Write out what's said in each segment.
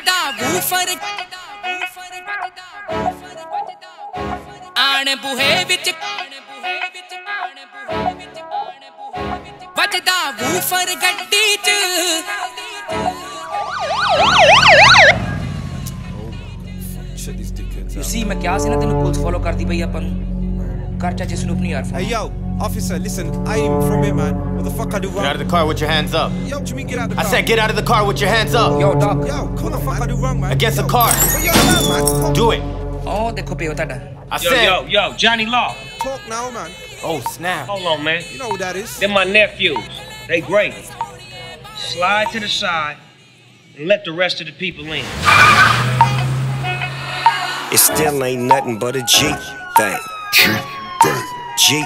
Woofer ਆਣ ਬੂਹੇ ਵਿੱਚ ਵੱਜਦਾ ਵੂਫਰ ਗੱਡੀ 'ਚ Shut these dickheads you out. ਸੀ ਮੈਂ ਕਿਹਾ ਸੀ ਨਾ ਤੈਨੂੰ ਪੁਲਿਸ ਫੋਲੋ ਕਰਦੀ ਪਈ ਆਪਾਂ ਨੂੰ ਕਰ ਚਾਚੇ ਸਨੂਪ ਨਹੀਂ ਯਾਰ Hey yo, Officer, listen, I am from here, man. What the fuck I do wrong? Get out of the car with your hands up. Yo, what you mean get out of the car? I said get out of the car with your hands up. Yo, dog. Yo, what the fuck I do wrong, man? Against yo. the car. But man. Do it. Oh, the copy otada. I yo, said. Yo, yo, Johnny Law. Talk now, man. Oh, snap. Hold on, man. You know who that is. They're my nephews. They great. Slide to the side and let the rest of the people in. It still ain't nothing but a G thing. G thing. G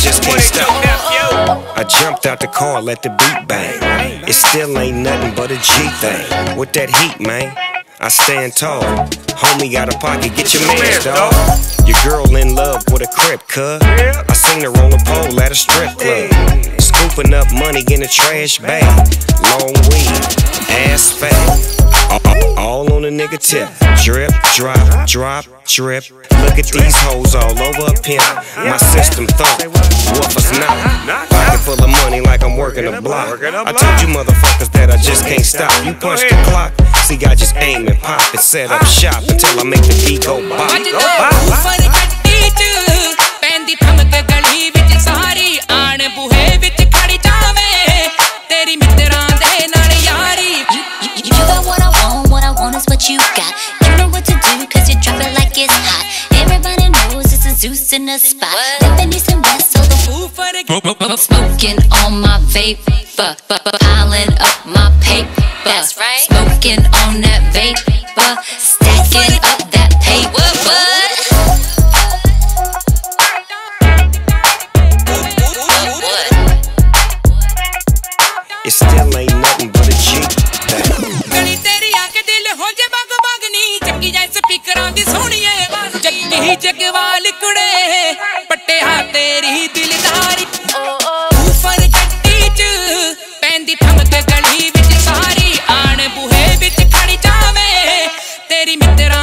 just can't stop. I jumped out the car, let the beat bang. It still ain't nothing but a G thing. With that heat, man. I stand tall. Homie got a pocket, get your man, dog. Your girl in love with a crib, cuz. I seen her on a pole at a strip club. Scooping up money in a trash bag. Long weed, ass fat. All, all on a nigga tip. Drip, drop, drop, drip. Look at these hoes all over a pimp. My system thump. Woofers not. Pocket full of money like I'm working a block. I told you motherfuckers that I just can't stop. You punch the clock. See, I just aim and pop and set up shop until I make the beat go bop. in a spot. Japanese and rest, so the food for the game. Smoking on my vape, piling up my paper. That's right. Smoking on that vape, stacking up that paper. It still ain't nothing but a G. Bang. Querer y meter